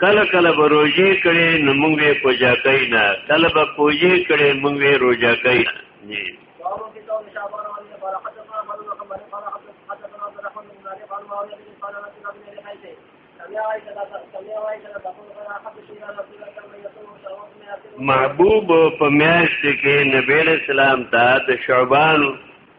کله کله به روژې کړي نو موږ به کوجا کوي نه کله به کوجې کړي موږ به روژا کوي نه محبوب په میاشت کې نبی اسلام ته د شعبان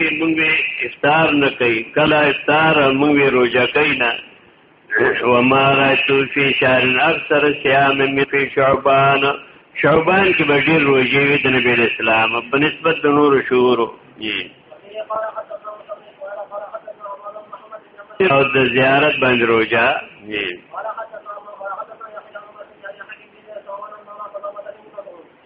مونږ افطار نه کوي کله افطار مونږ روزه کوي نه وما راتو فی شهر اکثر صيام من فی شعبان شعبان کې به ډېر روزي وي د نبی اسلام په نسبت د نور شهورو او د زیارت باندې روزه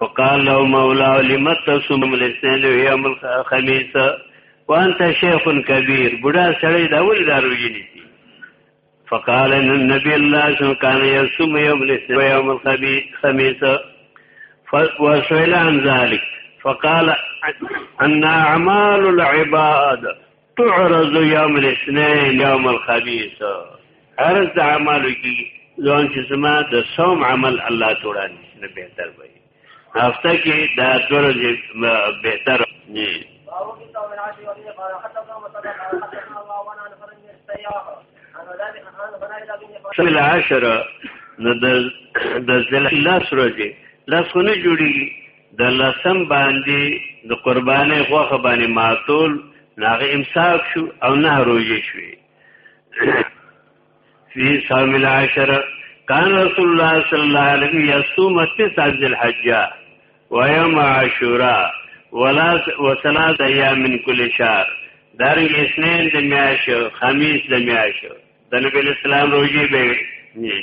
فقال له مولا لم تصوم یوم الاثنین و یوم الخمیس وانت شیخ کبیر بډا سړی دا ول داروږي نسی فقال ان النبي الله صلى كان يصوم يوم الاثنين و يوم الخمیس فسئل عن ذلك فقال ان اعمال العباد تعرض یوم الاثنین یوم الخمیس عرض د اعمالو کی ځان چې سما د صوم عمل الله توړان نه بهتر وي هفته کې دا درجه بهتر نه سل عشر نو د د ذل الله سره دي لاسونه جوړي د لسم باندې د قربانې غوخه باندې ماتول ناغه امساک شو او نه روزي شوي فی صوم العشر کان رسول الله صلی الله علیه وسلم یصوم تسع الحج و یوم عاشورا ولا وثلاث ایام من کل شهر دارنګ اسنین د میاشو خمیس د میاشو د نبی اسلام روزي به نه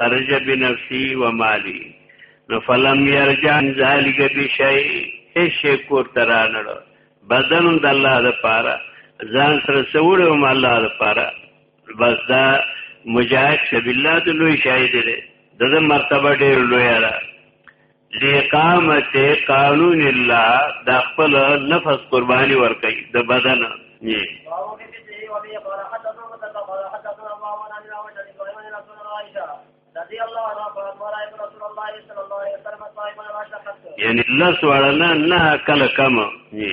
خرج بنفسي و مالي نو فلم يرجع ذلك بشيء هیڅ شي کور ترانړ بدن د الله لپاره ځان سره سوړ او الله لپاره بس دا مجاهد سبیل الله د لوی شاهد دی دغه مرتبه ډیر لوی را لقامت قانون الله د خپل نفس قرباني ور کوي د بدن یې یعنی لس وړنه نه کله کم یې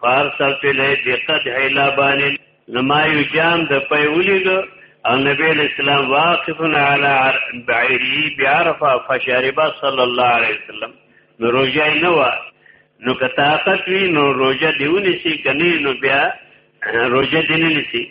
فارسل تله بقد حلابان زما یو جام د پي ولید او نبی اسلام واقف علی بعیری بعرفه فشرب صلی الله علیه وسلم نو روزه نه و نو که طاقت وی نو روزه دیونی سی کنی نو بیا روزه دینی سی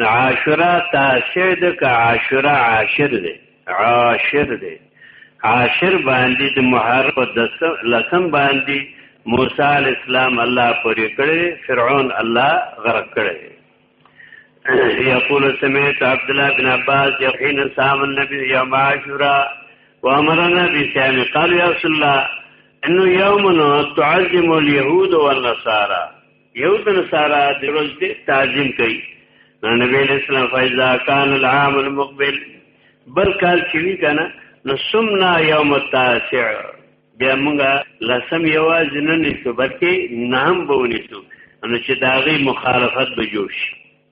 عاشورا تاسع ده که عاشورا عاشر ده عاشر ده عاشر باندې د محرم په لسم باندې موسی علی السلام الله پورې کړی فرعون الله غرق کړی یقول سمعت عبد الله بن عباس یقین صام النبی یوم عاشورا وامرنا بصيام قال يا رسول الله انه يوم تعظم اليهود والنصارى یو تن سارا د روز دې تعظیم کوي نو نبی اسلام فایزا کان العام المقبل بل کال چې وی کنه نو سمنا یوم التاسع بیا موږ لسم یواز نه نیسو بلکې نام به ونیسو نو چې داغي مخالفت به جوړ شي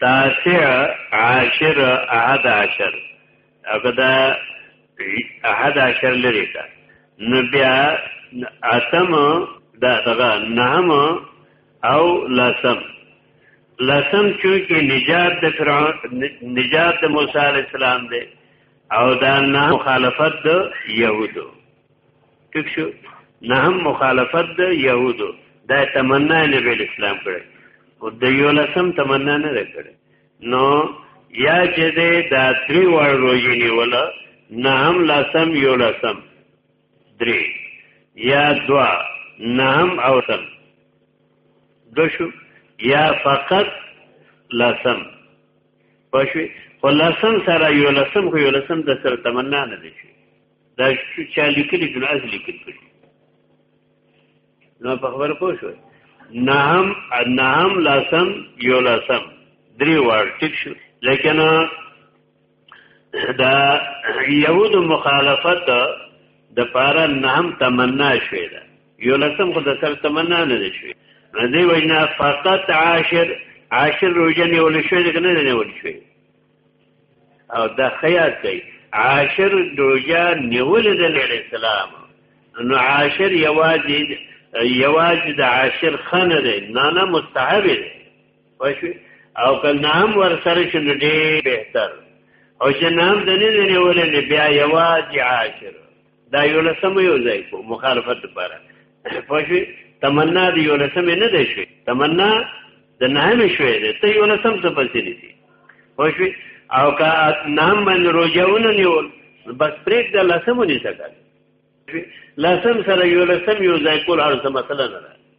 تاسع عاشر احد عاشر اګه دا احد عاشر لري کا نو بیا اتم دا دغه نهم او لسم لسم چونکه نجات د فرعون نجات د موسی علی السلام دی او دا نه مخالفت د يهودو ټیک شو نه هم مخالفت د يهودو دا تمنا نه به اسلام کړي او د یو لسم تمنا نه کړي نو یا چې دا درې وړ روزي نیولا نه هم لسم یو لسم درې یا دوا نه هم او سم دو شو یا فقط لسم پښوی خو لسم سره یو لسم خو یو لسم د سره تمنا نه دي دا چا لیکلی چې از لیکل کړي نو په خبره پوه شو نهم نهم لاسم یو لاسم درې وار ټیک شو لیکن دا یهود مخالفت د پاره نهم تمنا شوی دا یو لاسم خو د سر تمنا نه دی شوی نه دی وینا فقط عاشر عاشر روزنه ول شوی کنه نه ول شوی او دا خیال کوي عاشر دوجا نیول د نبی اسلام نو عاشر یوازې یوازې د عاشر خنه دی نه نه مستحب دی پښې او کله نام ور سره شنو ډېر بهتر او چې نام د نه نیول نه بیا یوازې عاشر دا یو لسم یو ځای کو مخالفت لپاره پښې تمنا دی یو لسم نه دی شوی تمنا د نهمه شوی دی ته یو لسم څه پسې نیسی پښې او کا نام باندې روزونه نیول بس پرېک د لسمونی څخه لسم سره یو لسم یو ځای کول هر څه مسله نه ده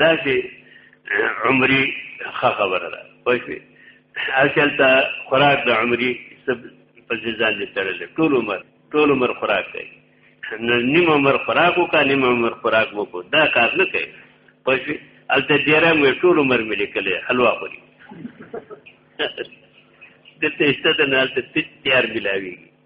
دا چې عمرې ښه خبره ده پوه شوې اصل ته خوراک د عمرې سب په ځان دې تړل ټول عمر ټول عمر خوراک کوي نو نیم عمر خوراک وکړه نیم عمر خوراک وکړو دا کار نه کوي پوه شوې هلته ډېره مې ټول عمر مې لیکلی حلوا خوري دلته شته د نه هلته تیار ملاوېږي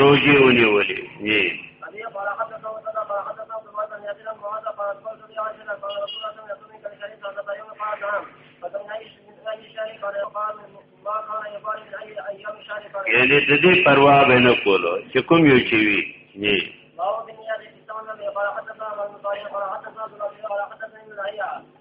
روجي ونیولې نه یعنی د دې پروا به نه کولو چې کوم یو چی وي نه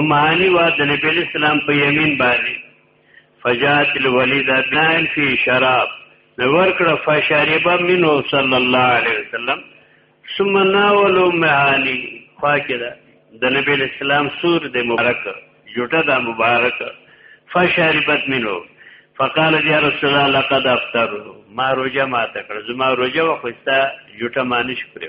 امانی وا د نبی اسلام په یمین باندې فجات الولید بنان فی شراب نو ورکړه فشرب منه صلی الله علیه وسلم ثم ناول امانی فاکده د نبی اسلام سور د مبارک جوټه د مبارک فشربت منه فقال یا رسول الله لقد افطر ما روجه ما تکړه زما روجه وخسته جوټه مانش پرې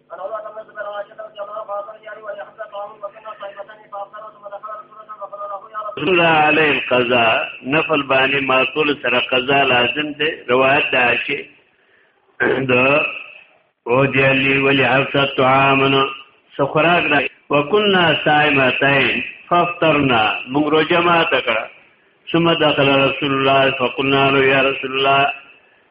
علی القضاء نفل باندې معقول سره قضا لازم دی روایت دا شي د او دی علی ولی حفظه طعامن سخراغ دا وکنا صائمتين فافطرنا موږ روزه ما تکړه ثم دخل رسول الله فقلنا له يا رسول الله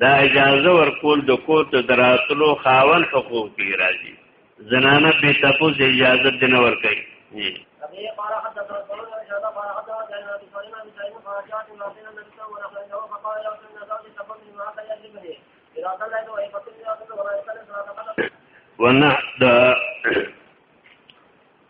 دا اجازه ورکول د کور ته دراتلو خاون حقوق دی راځي زنانه به تاسو اجازه دینه ورکړي ونه د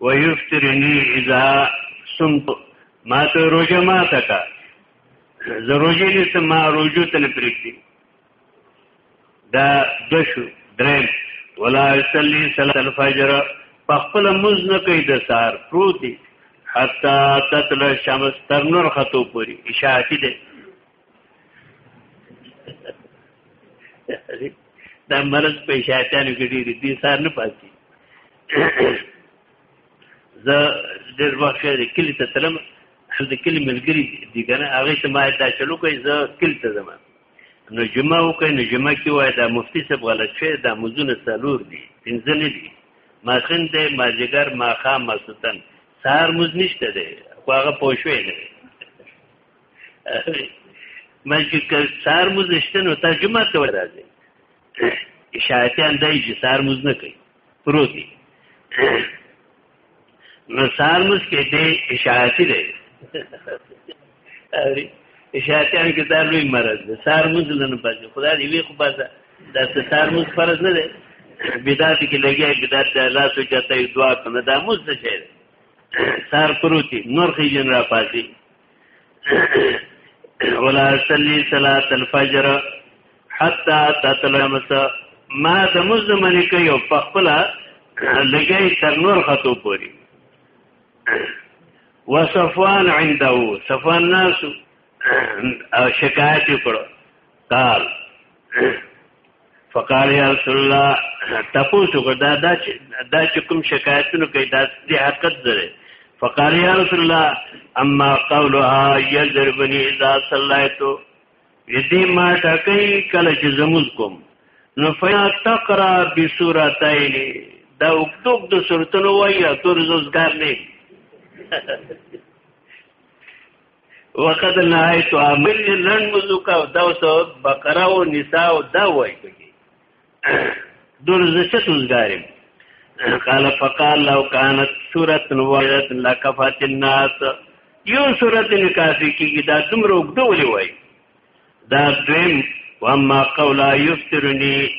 ويفطرني اذا صمت ما ته روزه ما ته کا زه روزه دې ته ما روزه ته نه پرېږدي دا دشو درم ولا يصلي صلاه الفجر فخپل مز نه کوي د سار پروتي حتا تطلع شمس تر نور خطو پوری اشاعتی ده دا مرض په شیطانو کې ډېری دي سار نه پاتې زه ډېر وخت د کلی ته تلم د کلی ملګری دي کنه هغه ته ما دا چلو کوي زه کلی ته ځم نو جمعه وکړي نو جمعه کې وای دا مفتی صاحب غلط شي دا مزونه سالور دي پنځه نه دي ماخن دی ماجګر ماخام مسوتن سار مز نشته دی خو هغه پوښوي نه ما چې سار موز نشته نو تا جمعه ته ورځي شاعتان دای چې سار موز نه کوي پروت دي نو سار موز کې دې شاعتي دی شاعتان کې دا لوی مرض دی سار موز نه نه پاتې خدای دې وي خو بازه دا سار موز فرض نه دی بدعت کې لګي بدعت د الله سو چاته دعا کنه دا موز څه شي سار پروتي نور خې جن را پاتې ولا صلی صلاه الفجر حتا تطلع مسا ما د مزمن کوي او په خپل لګي تر نور خطو پوري وصفوان عنده صفوان ناسو شکایت وکړو قال فقال يا رسول الله تاسو کو دا دا چې دا چې کوم شکایتونه کوي دا د حقیقت زره فقال يا رسول الله اما قولها يضربني اذا صليت یدی ما ټکې کله چې زموږ کوم نو فیا تقرا بسورتین دا وکتوب د سورتونو وایي تور زوزګار نه وقد نهایت عامل لن مزکا او دا اوس بقره او نساء او دا وای کوي دور زشت وزګارم قال فقال لو كانت سوره واحده لكفت الناس یو سوره نکافي کیږي دا دومره وګدولې وای دا دویم واما قولا یفترنی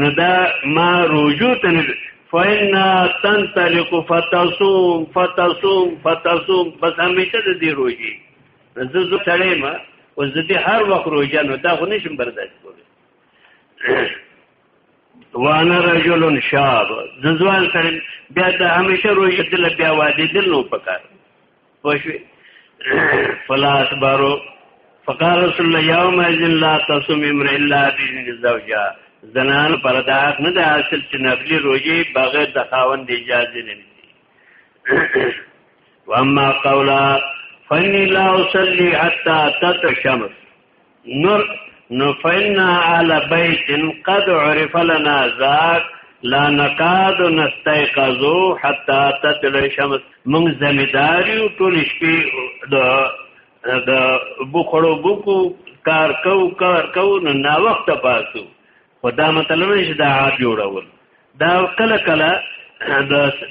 نو دا ما رجوع تن فإنا تنطلق فتصوم فتصوم فتصوم بس همیشه د دې روزي زه زه تړې ما او زه دې هر وخت روزه نو دا خو نشم برداشت کولی وانا رجل شاب د ځوان سره بیا د همیشه روزه دل بیا وادي دل نو پکار پښوی فلاس بارو فقال رسول الله يوم اذن لا تصوم امر الا باذن زوجها زنان پر دا حق نه ده حاصل چې نفلی روزي بغیر د خاوند اجازه نه دي واما قولا فني لا اصلي حتى تطلع الشمس نور نو فإنا آل بیت قد عرف لنا ذاک لا نقاد نستيقظو حتى تطلع الشمس موږ زمیداریو ټول شپې د د بوخړو بوکو کار کو کار کو نو نا وخت پاسو خو دا مطلب نه چې دا عاد جوړول دا کله کله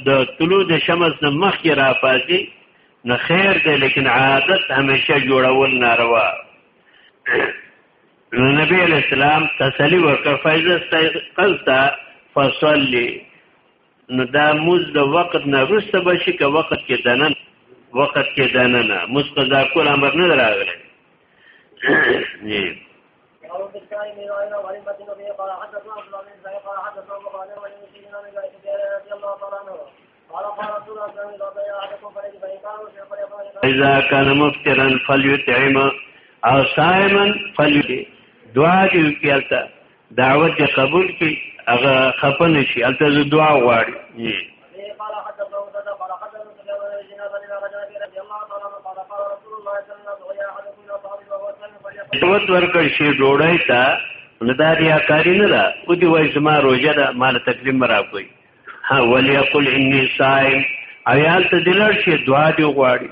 د طلوع د شمس نه مخکې راپاځي نه خیر دی لیکن عادت همیشه جوړول ناروا نو نبی علیہ السلام تسلی ورکړ فایزه استيقظت فصلی نو دا موز د وخت نه وروسته به شي که وخت کې دنن وخت کې دننه موز قضا کول امر نه راغلی اذا كان مفترا فليطعم او صائما فليطعم دعا دې وکړه دعوت دې قبول کړي هغه خپه نه شي هلته زه دعا غواړي شوت ورکړ شي ډوړای ته نو دا ریاکاری نه ده او دی وای زما روزه ده مال تکلیف مرا کوي ها وليقل اني صائم ایال ته دلر شي دعا دی غواړي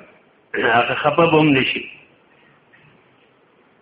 هغه خپه بم نشي